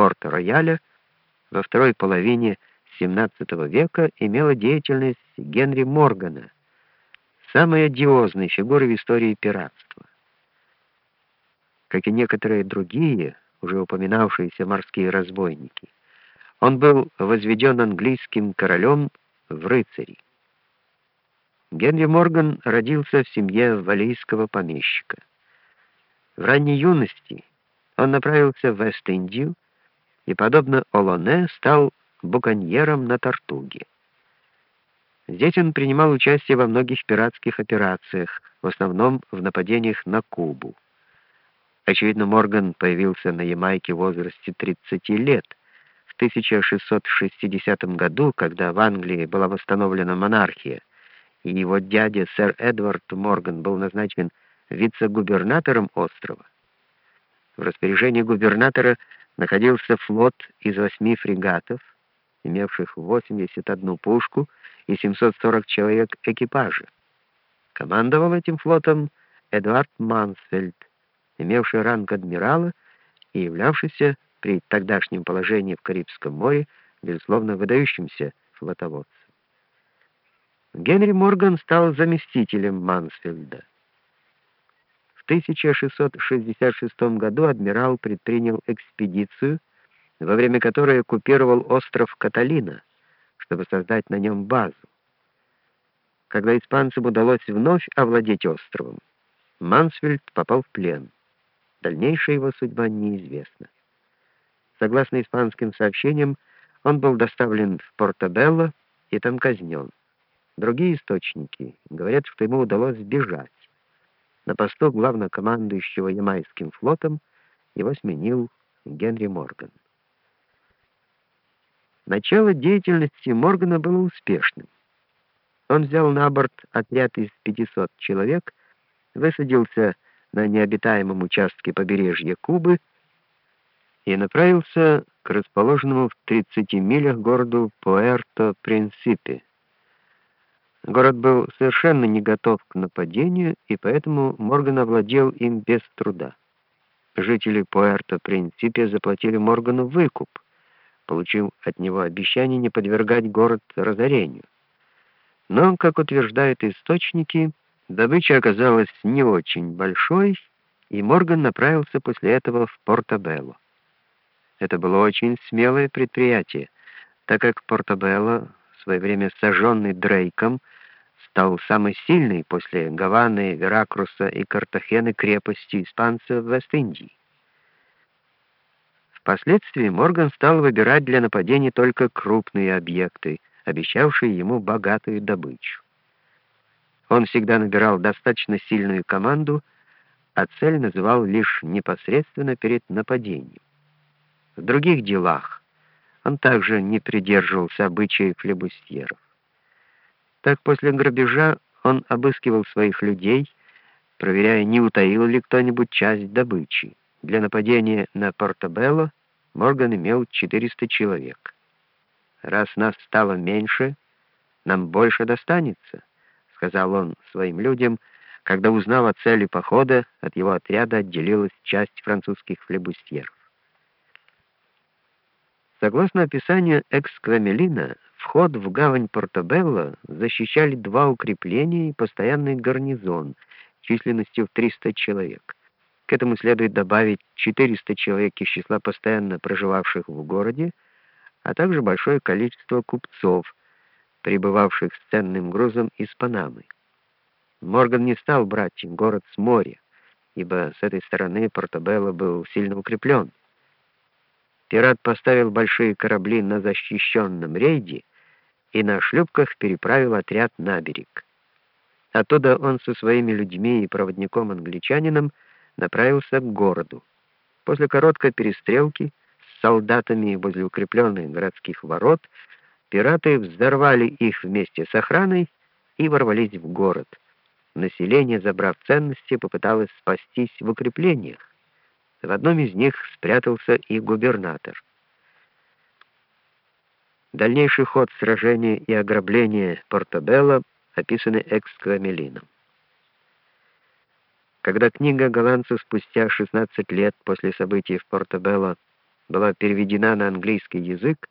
Порт-Рояля во второй половине XVII века имела деятельность Генри Моргана, самой одиозной фигуры в истории пиратства. Как и некоторые другие, уже упоминавшиеся морские разбойники, он был возведен английским королем в рыцари. Генри Морган родился в семье валийского помещика. В ранней юности он направился в Вест-Индию и, подобно Олоне, стал буконьером на Тартуге. Здесь он принимал участие во многих пиратских операциях, в основном в нападениях на Кубу. Очевидно, Морган появился на Ямайке в возрасте 30 лет. В 1660 году, когда в Англии была восстановлена монархия, и его дядя, сэр Эдвард Морган, был назначен вице-губернатором острова. В распоряжении губернатора находился флот из восьми фрегатов, имевших 81 пушку и 740 человек экипажа. Командовал этим флотом Эдуард Мансфельд, имевший ранг адмирала и являвшийся при тогдашнем положении в Карибском море, безусловно, выдающимся флотоводцем. Генри Морган стал заместителем Мансфельда. В 1666 году адмирал предпринял экспедицию, во время которой оккупировал остров Каталина, чтобы создать на нем базу. Когда испанцам удалось вновь овладеть островом, Мансфельд попал в плен. Дальнейшая его судьба неизвестна. Согласно испанским сообщениям, он был доставлен в Портобелло и там казнен. Другие источники говорят, что ему удалось сбежать. На посту главнокомандующего Ямайским флотом его сменил Генри Морган. Начало деятельности Моргана было успешным. Он взял на борт отряд из 500 человек, высадился на необитаемом участке побережья Кубы и направился к расположенному в 30 милях городу Пуэрто-Принсипе. Город был совершенно не готов к нападению, и поэтому Морган овладел им без труда. Жители Пуэрто-Принсипе заплатили Моргану выкуп, получив от него обещание не подвергать город разорению. Но, как утверждают источники, добыча оказалась не очень большой, и Морган направился после этого в Портобелло. Это было очень смелое предприятие, так как Портобелло свое время сожженный Дрейком, стал самой сильной после Гаваны, Веракруса и Картахены крепостью испанцев в Вест-Индии. Впоследствии Морган стал выбирать для нападений только крупные объекты, обещавшие ему богатую добычу. Он всегда набирал достаточно сильную команду, а цель называл лишь непосредственно перед нападением. В других делах он также не придерживался обычаев флебустьеров. Так после грабежа он обыскивал своих людей, проверяя, не утаил ли кто-нибудь часть добычи. Для нападения на Портобелло Морган имел 400 человек. «Раз нас стало меньше, нам больше достанется», — сказал он своим людям, когда узнал о цели похода, от его отряда отделилась часть французских флебустьеров. Согласно описанию Эксквамелина, вход в гавань Портобелло защищали два укрепления и постоянный гарнизон численностью в 300 человек. К этому следует добавить 400 человек из числа постоянно проживавших в городе, а также большое количество купцов, прибывавших с ценным грузом из Панамы. Морган не стал брать город с моря, ибо с этой стороны Портобелло был сильно укреплен. Пират поставил большие корабли на защищенном рейде и на шлюпках переправил отряд на берег. Оттуда он со своими людьми и проводником-англичанином направился к городу. После короткой перестрелки с солдатами возле укрепленных городских ворот пираты взорвали их вместе с охраной и ворвались в город. Население, забрав ценности, попыталось спастись в укреплениях. В одном из них спрятался и губернатор. Дальнейший ход сражения и ограбления Портобелло описаны Эксквамелином. Когда книга голландцев спустя 16 лет после событий в Портобелло была переведена на английский язык